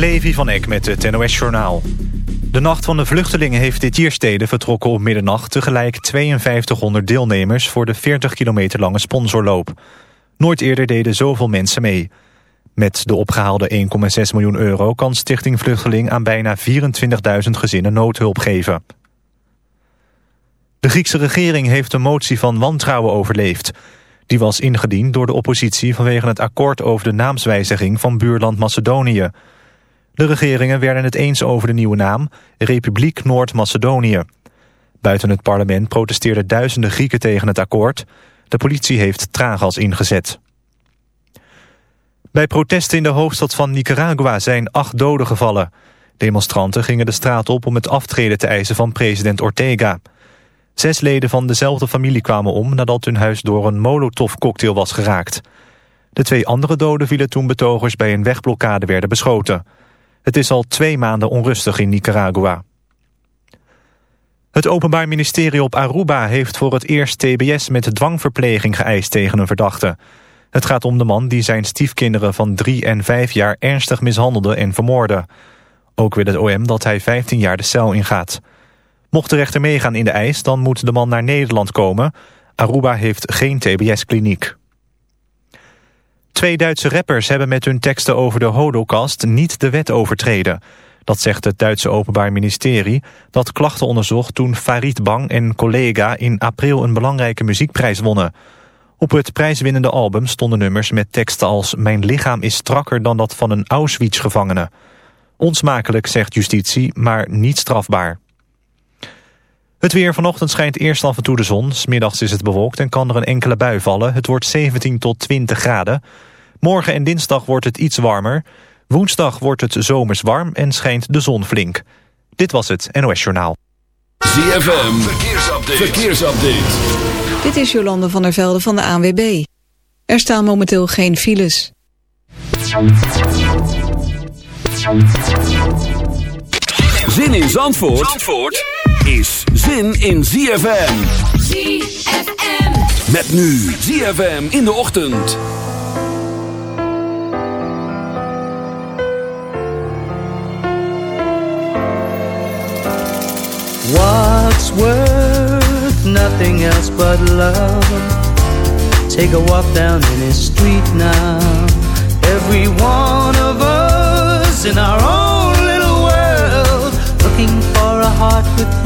Levi van Eck met het NOS-journaal. De Nacht van de Vluchtelingen heeft dit Tierstede vertrokken op middernacht... tegelijk 5200 deelnemers voor de 40 kilometer lange sponsorloop. Nooit eerder deden zoveel mensen mee. Met de opgehaalde 1,6 miljoen euro kan Stichting Vluchteling... aan bijna 24.000 gezinnen noodhulp geven. De Griekse regering heeft een motie van wantrouwen overleefd. Die was ingediend door de oppositie vanwege het akkoord over de naamswijziging van buurland Macedonië... De regeringen werden het eens over de nieuwe naam, Republiek Noord-Macedonië. Buiten het parlement protesteerden duizenden Grieken tegen het akkoord. De politie heeft traangas ingezet. Bij protesten in de hoofdstad van Nicaragua zijn acht doden gevallen. Demonstranten gingen de straat op om het aftreden te eisen van president Ortega. Zes leden van dezelfde familie kwamen om nadat hun huis door een molotovcocktail was geraakt. De twee andere doden vielen toen betogers bij een wegblokkade werden beschoten. Het is al twee maanden onrustig in Nicaragua. Het Openbaar Ministerie op Aruba heeft voor het eerst TBS met dwangverpleging geëist tegen een verdachte. Het gaat om de man die zijn stiefkinderen van drie en vijf jaar ernstig mishandelde en vermoordde. Ook wil het OM dat hij 15 jaar de cel ingaat. Mocht de rechter meegaan in de eis, dan moet de man naar Nederland komen. Aruba heeft geen TBS-kliniek. Twee Duitse rappers hebben met hun teksten over de holocaust niet de wet overtreden. Dat zegt het Duitse Openbaar Ministerie dat klachten onderzocht toen Farid Bang en collega in april een belangrijke muziekprijs wonnen. Op het prijswinnende album stonden nummers met teksten als Mijn lichaam is strakker dan dat van een Auschwitz-gevangene. Onsmakelijk, zegt justitie, maar niet strafbaar. Het weer vanochtend schijnt eerst af en toe de zon. Smiddags is het bewolkt en kan er een enkele bui vallen. Het wordt 17 tot 20 graden. Morgen en dinsdag wordt het iets warmer. Woensdag wordt het zomers warm en schijnt de zon flink. Dit was het NOS Journaal. ZFM, verkeersupdate. verkeersupdate. Dit is Jolande van der Velde van de ANWB. Er staan momenteel geen files. Zin in Zandvoort? Zandvoort? Is zin in ZFM. ZFM. Met nu ZFM in de ochtend. What's worth nothing else but love? Take a walk down any street now. Every one of us in our own little world looking for a heart with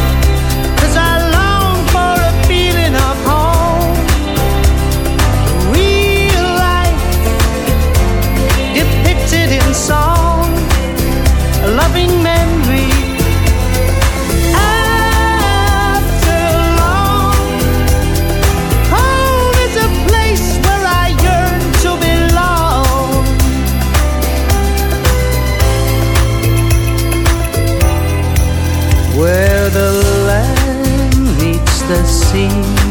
and song, a loving memory. After long, home is a place where I yearn to belong. Where the land meets the sea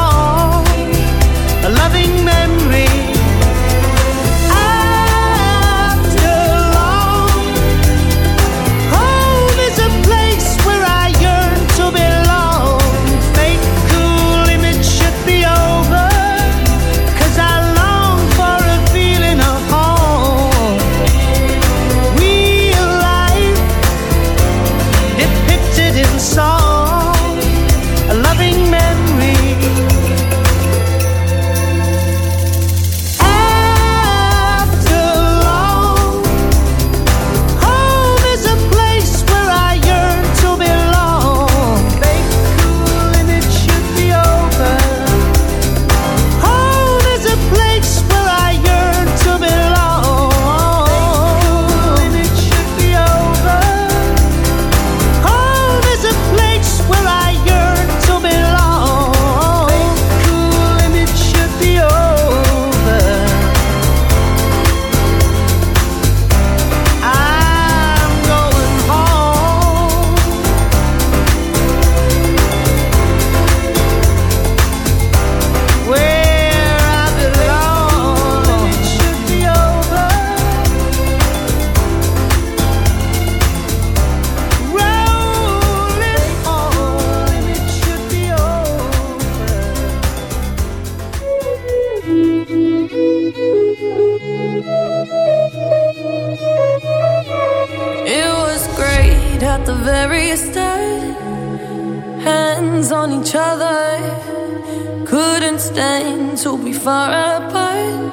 far apart.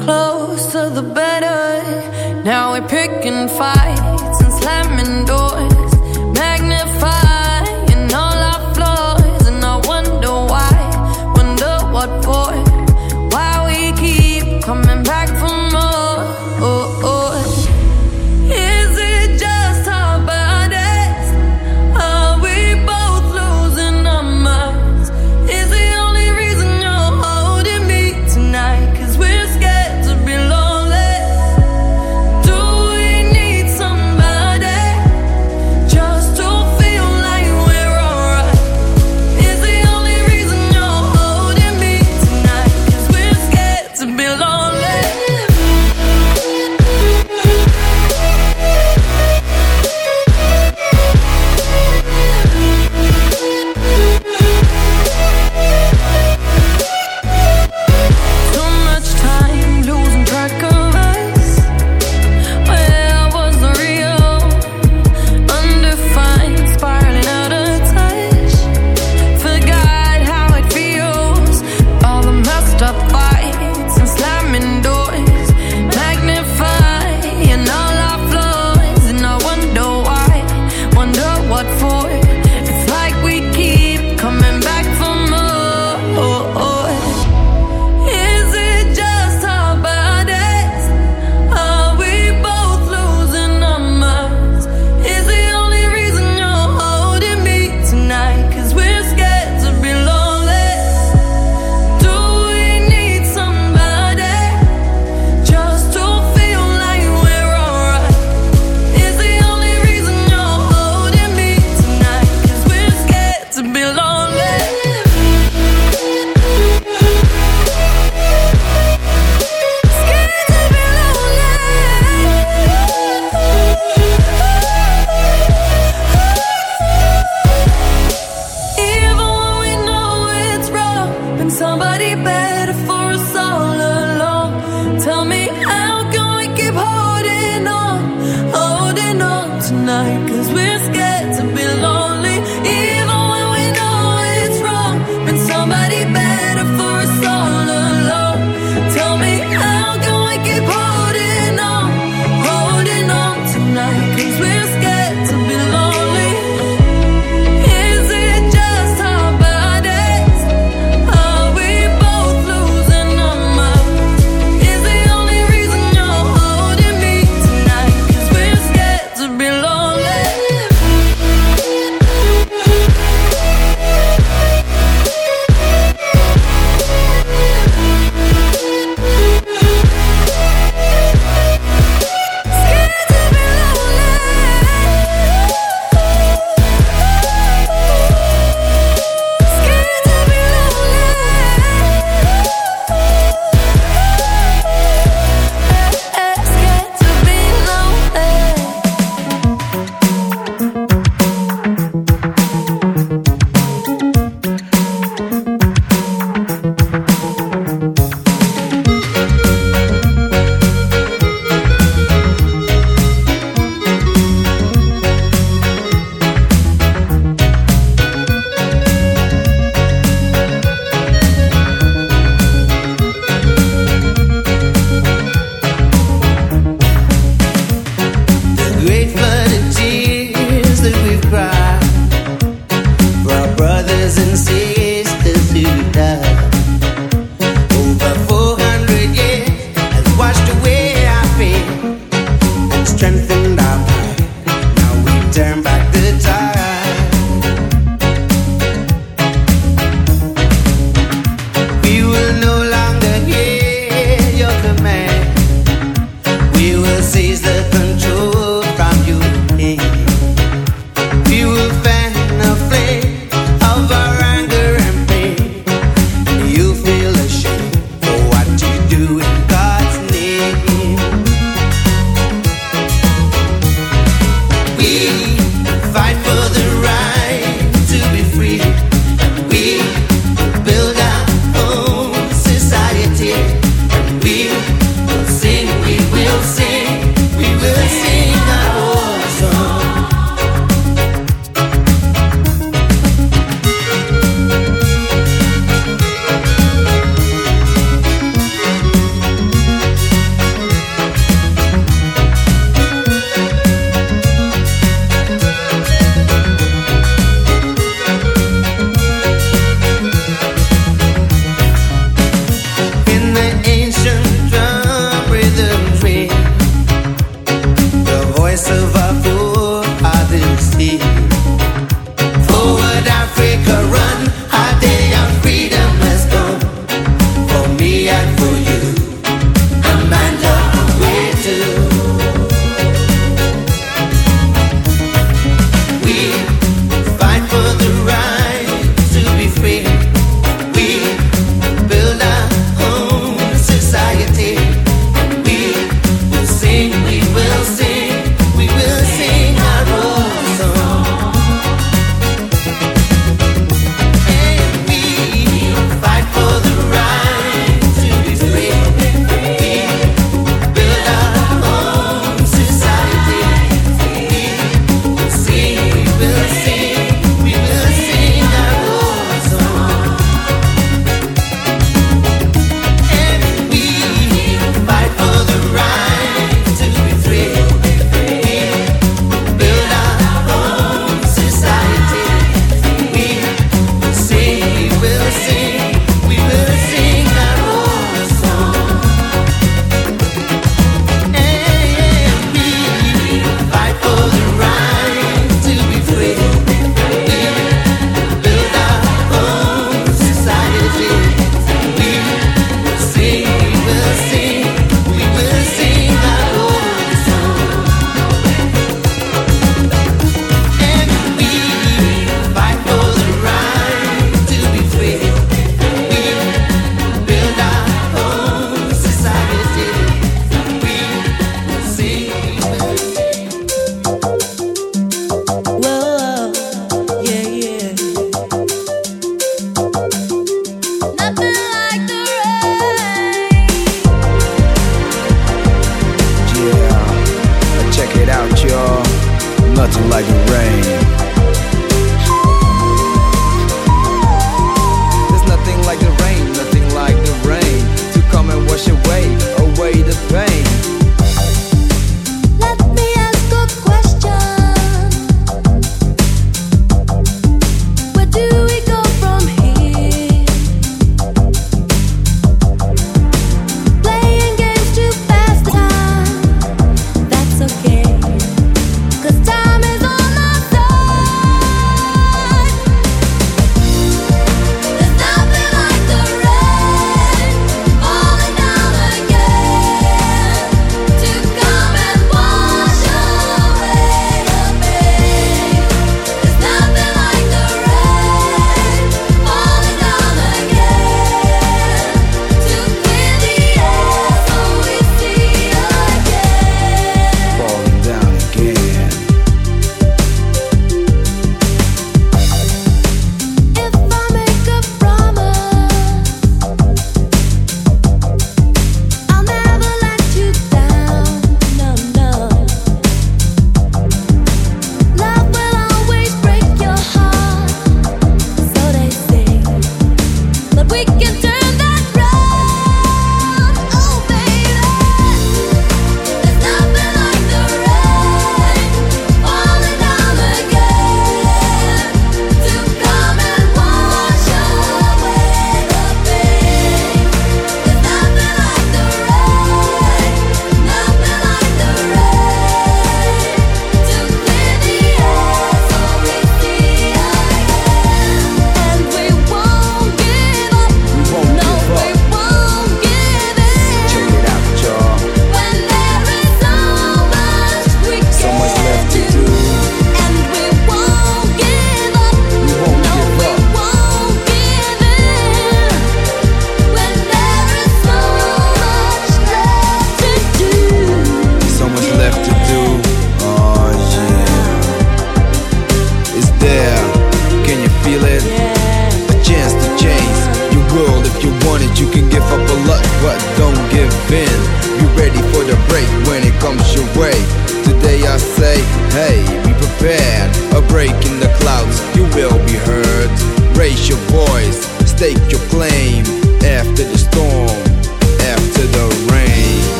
Closer the better. Now we're picking fights and slamming.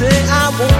say I won't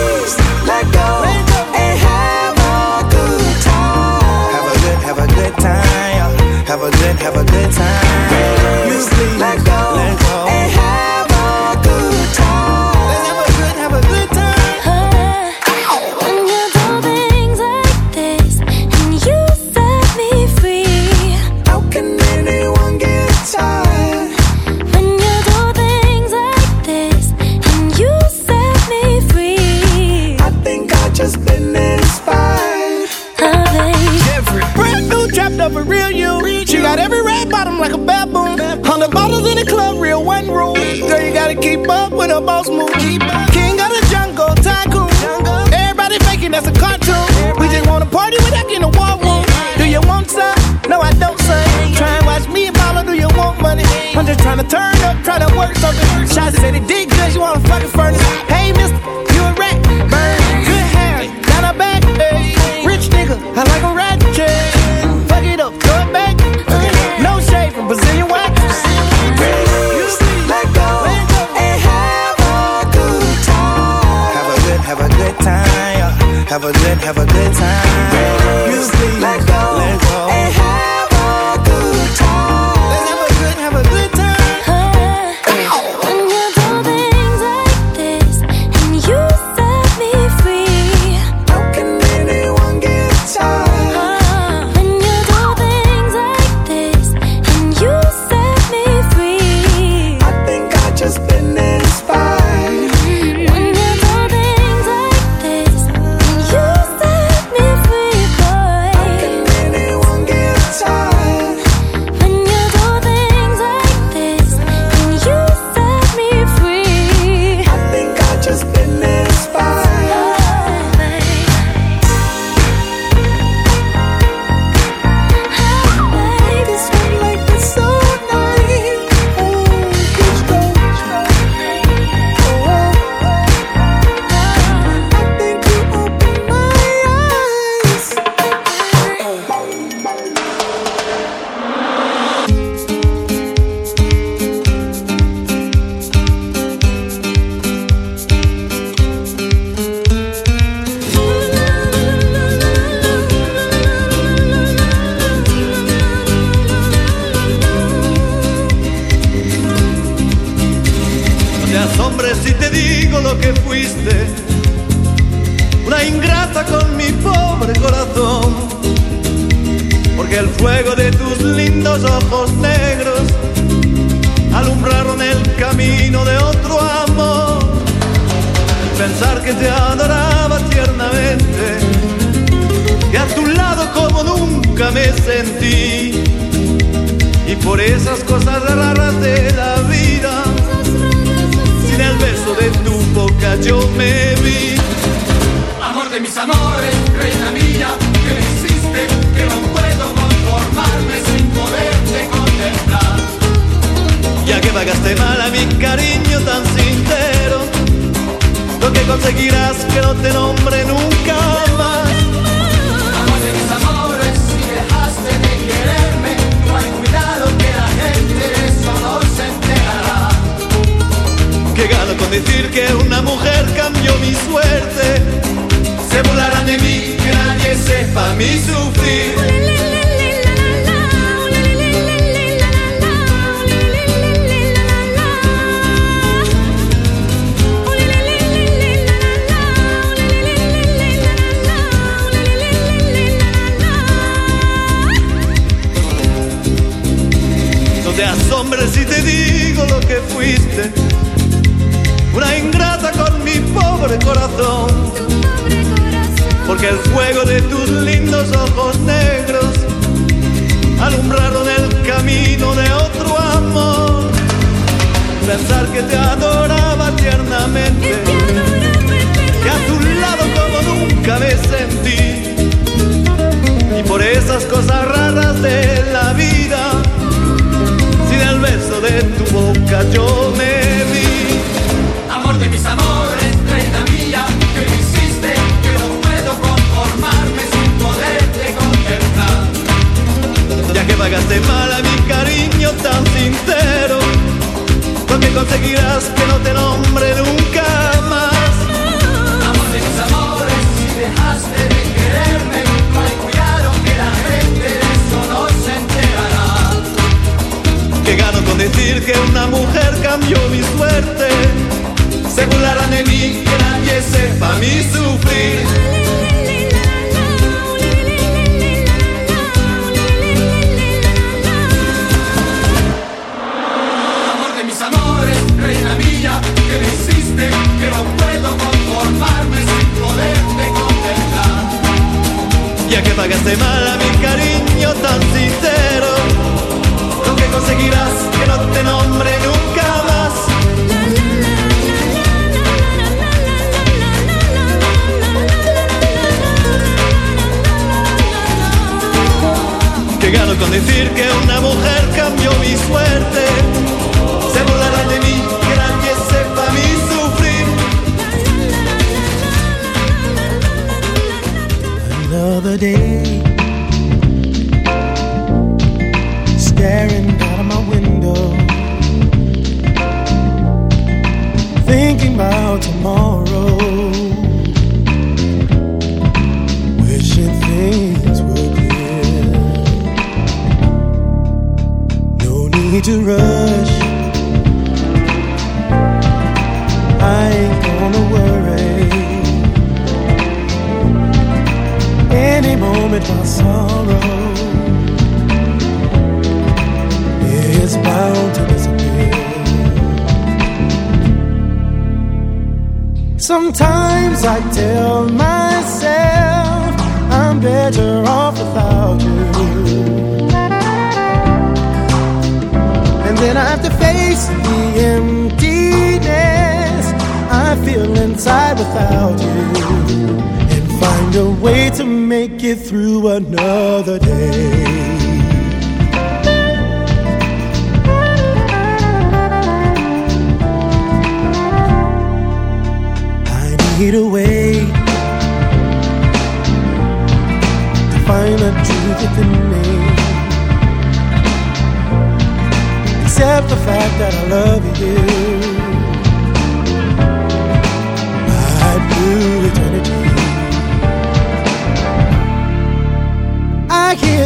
sepa mi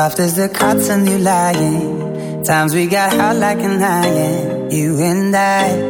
Soft as the cotton you lying. Times we got hot like an iron, you and I.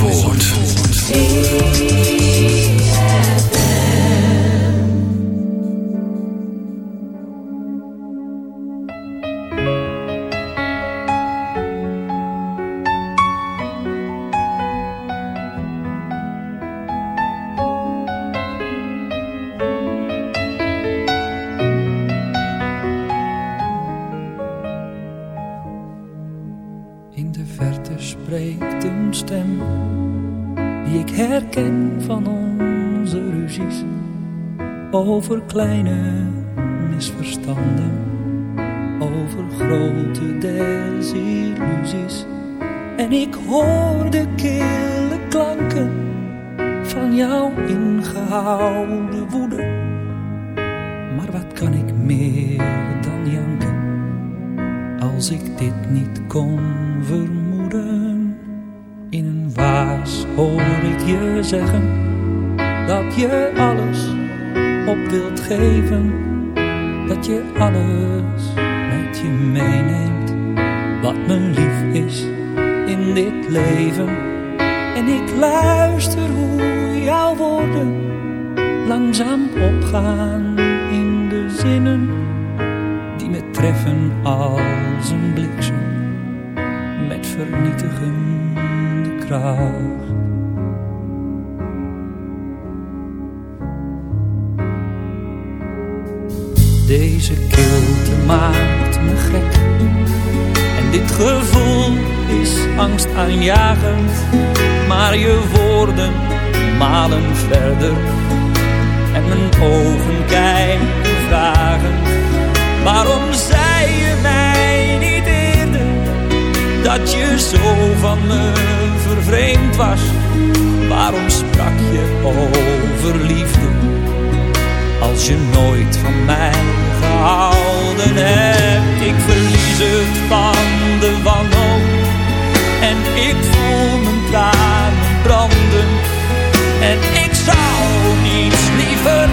Zandvoort. kleine misverstanden, over grote desillusies. En ik hoor de kille klanken van jou ingehouden maar je woorden malen verder. En mijn ogen kijken vragend, waarom zei je mij niet eerder? Dat je zo van me vervreemd was, waarom sprak je over liefde? Als je nooit van mij gehouden hebt. En ik voel mijn tranen branden. En ik zou niets liever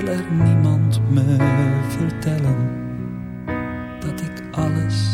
wil er niemand me vertellen dat ik alles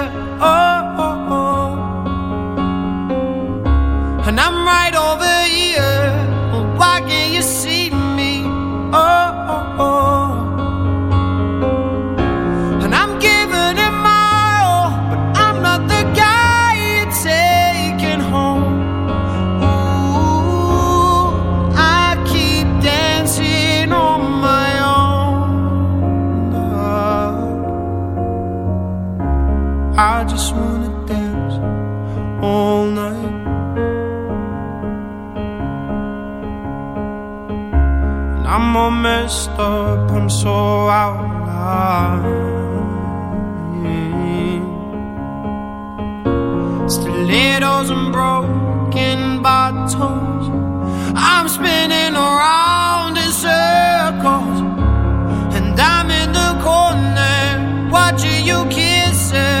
I'm all messed up, I'm so out of line. Stilettos and broken bottles. I'm spinning around in circles, and I'm in the corner watching you kiss it.